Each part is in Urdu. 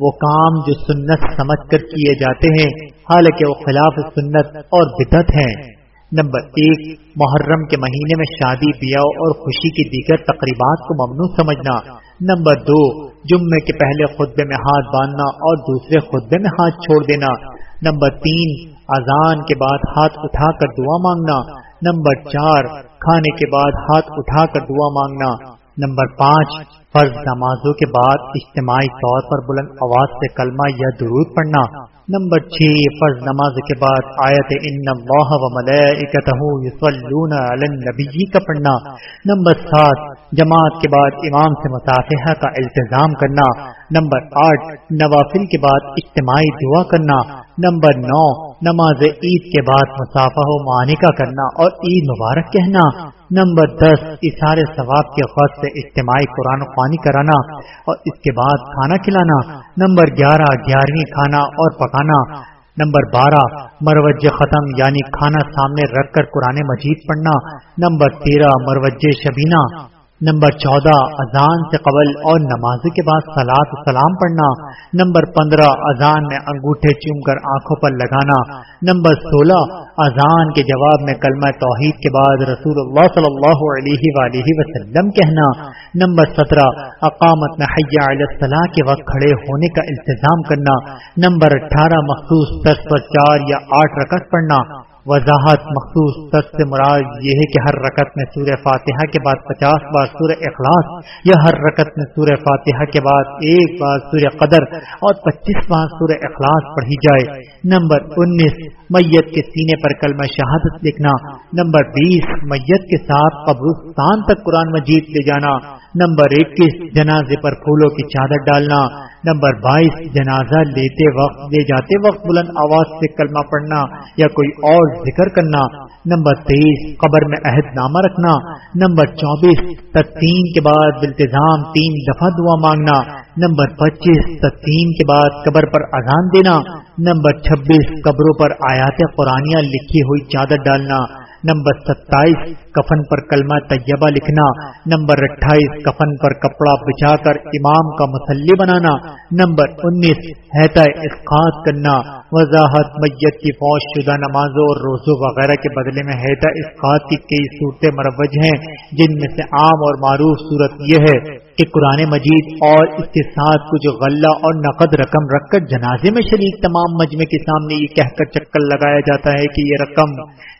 وہ کام جو سنت سمجھ کر کیے جاتے ہیں، حالانکہ وہ خلاف سنت اور بدت ہیں۔ نمبر ایک، محرم کے مہینے میں شادی، بیاہ اور خوشی کی دیگر تقریبات کو ممنوع سمجھنا۔ نمبر دو، جمعے کے پہلے خطبے میں ہاتھ باندھنا اور دوسرے خطبے میں ہاتھ چھوڑ دینا۔ نمبر تین، اذان کے بعد ہاتھ اٹھا کر دعا مانگنا۔ نمبر چار، کھانے کے بعد ہاتھ اٹھا کر دعا مانگنا۔ نمبر پانچ فرض نمازوں کے بعد اجتماعی طور پر بلند آواز سے کلمہ یا درود پڑھنا۔ نمبر چھ، فرض نماز کے بعد آیت ان اللہ و علی النبی کا پڑھنا۔ نمبر سات، جماعت کے بعد امام سے مصافحہ کا التظام کرنا۔ نمبر آٹھ، نوافل کے بعد اجتماعی دعا کرنا۔ نمبر نو، نماز عید کے بعد مسافہ و معنی کرنا اور عید مبارک کہنا۔ نمبر دس اشارے ثواب کے خط سے اجتماعی قرآن پانی کرانا اور اس کے بعد کھانا کھلانا، نمبر گیارہ، گیارہویں کھانا اور پکانا، نمبر بارہ، مروج ختم یعنی کھانا سامنے رکھ کر قرآن مجید پڑھنا، نمبر تیرہ، مروج شبینہ نمبر چودہ، اذان سے قبل اور نماز کے بعد سلاد سلام پڑھنا، نمبر پندرہ، اذان میں انگوٹھے چوم کر آنکھوں پر لگانا، نمبر سولہ، اذان کے جواب میں کلمہ توحید کے بعد رسول اللہ صلی اللہ علیہ وآلہ وسلم کہنا، نمبر سترہ، اقامت میں حیا الصلاح کے وقت کھڑے ہونے کا التظام کرنا، نمبر اٹھارہ، مخصوص دس پر چار یا آٹھ رکعت پڑھنا وضاحت مخصوص سچ سے مراد یہ ہے کہ ہر رکت میں سورہ فاتحہ کے بعد پچاس بار سورہ اخلاص یا ہر رکت میں سورہ فاتحہ کے بعد ایک بار سورہ قدر اور پچیس بار سورہ اخلاص پڑھی جائے۔ نمبر انیس، میت کے سینے پر کلمہ شہادت لکھنا۔ نمبر بیس، میت کے ساتھ قبرستان تک قرآن مجید لے جانا۔ نمبر اکیس جنازے پر پھولوں کی چادر ڈالنا، نمبر بائیس جنازہ لیتے وقت، لے جاتے وقت بلند آواز سے کلمہ پڑھنا یا کوئی اور ذکر کرنا، نمبر تیئیس قبر میں عہد نامہ رکھنا، نمبر چوبیس تقسیم کے بعد التظام تین دفعہ دعا مانگنا، نمبر پچیس تقسیم کے بعد قبر پر اذان دینا، نمبر چھبیس قبروں پر آیات قرآنیاں لکھی ہوئی چادر ڈالنا نمبر ستائیس، کفن پر کلمہ طیبہ لکھنا، نمبر اٹھائیس، کفن پر کپڑا بچھا کر امام کا مسلی بنانا، نمبر انیس حیطۂ اسقاط کرنا، وضاحت، میت کی فوج شدہ نمازوں اور روزوں وغیرہ کے بدلے میں حیطۂ اسقاط کی کئی صورتیں مروج ہیں، جن میں سے عام اور معروف صورت یہ ہے کہ قرآن مجید اور اس کے ساتھ کچھ غلہ اور نقد رقم رکھ کر جنازے میں شریک تمام مجمع کے سامنے یہ کہہ کر چکر لگایا جاتا ہے کہ یہ رقم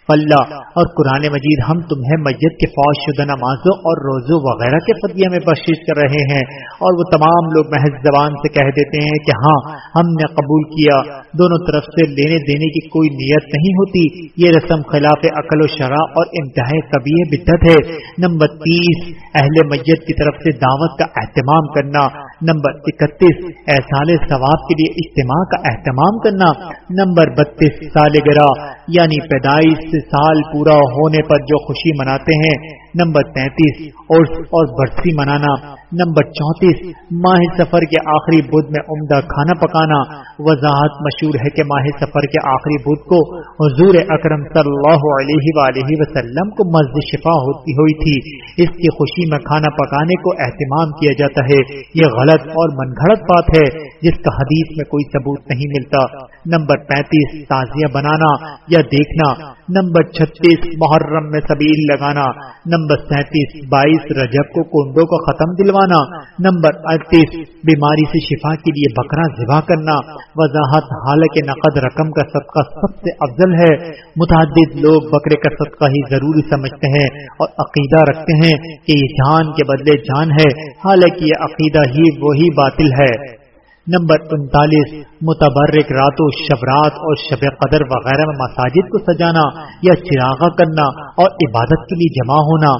اللہ اور قرآن مجید ہم تمہیں مسجد کے فوج شدہ نمازوں اور روزوں وغیرہ کے فدیہ میں بخش کر رہے ہیں اور وہ تمام لوگ محض زبان سے کہہ دیتے ہیں کہ ہاں ہم نے قبول کیا۔ دونوں طرف سے لینے دینے کی کوئی نیت نہیں ہوتی۔ یہ رسم خلاف عقل و شرح اور انتہائی کبھی بدت ہے۔ نمبر تیس، اہل مسجد کی طرف سے دعوت کا اہتمام کرنا۔ نمبر اکتیس احسال ثواب کے لیے اجتماع کا اہتمام کرنا۔ نمبر بتیس، سالگرہ یعنی پیدائش سے سال پورا ہونے پر جو خوشی مناتے ہیں۔ نمبر تینتیس اور برسی منانا۔ نمبر چونتیس، ماہ سفر کے آخری بدھ میں عمدہ کھانا پکانا۔ وضاحت مشہور ہے کہ ماہ سفر کے آخری بدھ کو حضور اکرم صلی اللہ علیہ وآلہ وسلم کو مسجد شفا ہوتی ہوئی تھی۔ اس کی خوشی میں کھانا پکانے کو اہتمام کیا جاتا ہے۔ یہ غلط اور من گھڑت بات ہے، جس کا حدیث میں کوئی ثبوت نہیں ملتا۔ نمبر پینتیس، تازیاں بنانا یا دیکھنا۔ نمبر چھتیس، محرم میں سبیل لگانا۔ نمبر سینتیس، بائیس، رجب کو کنڈوں کو ختم کروانا نمبر اڑتیس، بیماری سے شفا کے لیے بکرا ذبح کرنا. وضاحت حالانکہ نقد رقم کا صدقہ سب سے افضل ہے. متعدد لوگ بکرے کا صدقہ ہی ضروری سمجھتے ہیں اور عقیدہ رکھتے ہیں کہ یہ جان کے بدلے جان ہے. حالانکہ یہ عقیدہ ہی وہی باطل ہے. نمبر انتالیس، متبرک راتوں شبرات اور شب قدر وغیرہ میں مساجد کو سجانا یا چراغا کرنا اور عبادت کے لیے جمع ہونا۔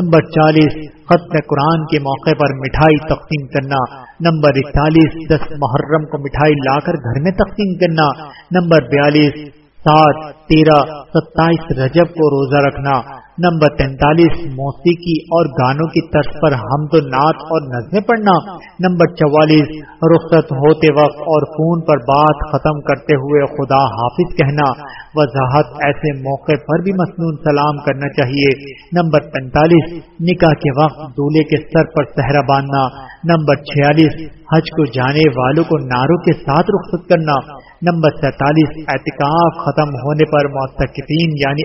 نمبر چالیس، ختم قرآن کے موقع پر مٹھائی تقسیم کرنا۔ نمبر اکتالیس، دس محرم کو مٹھائی لا کر گھر میں تقسیم کرنا۔ نمبر بیالیس سات تیرہ، ستائیس رجب کو روزہ رکھنا۔ نمبر تینتالیس، موسیقی اور گانوں کی طرز پر ہم تو نعت اور نظمیں پڑھنا۔ نمبر چوالیس، رخصت ہوتے وقت اور خون پر بات ختم کرتے ہوئے خدا حافظ کہنا۔ وضاحت ایسے موقع پر بھی مصنون سلام کرنا چاہیے۔ نمبر پینتالیس، نکاح کے وقت دولہے کے سر پر صحرا باندھنا۔ نمبر چھیالیس حج کو جانے والوں کو ناروں کے ساتھ رخصت کرنا۔ نمبر سینتالیس، اعتکاف ختم ہونے پر موسقین یعنی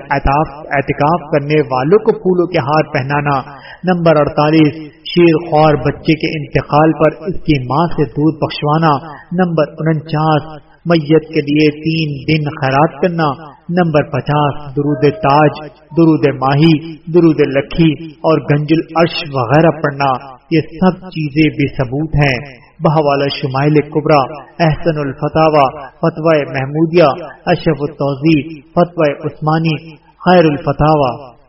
اعتکاف کرنے والوں کو پھولوں کے ہار پہنانا۔ نمبر اڑتالیس، شیر خوار بچے کے انتقال پر اس کی ماں سے دودھ بخشوانا۔ نمبر انچاس، میت کے لیے تین دن خیرات کرنا۔ نمبر پچاس، درود تاج، درود ماہی، درود لکھی اور گنجل عرش وغیرہ پڑھنا۔ یہ سب چیزیں بے ثبوت ہیں۔ بہوالا شمائل کبرا، احسن الفتاوا فتوی محمودیہ اشف التوزی فتوی عثمانی، خیر الفتاوا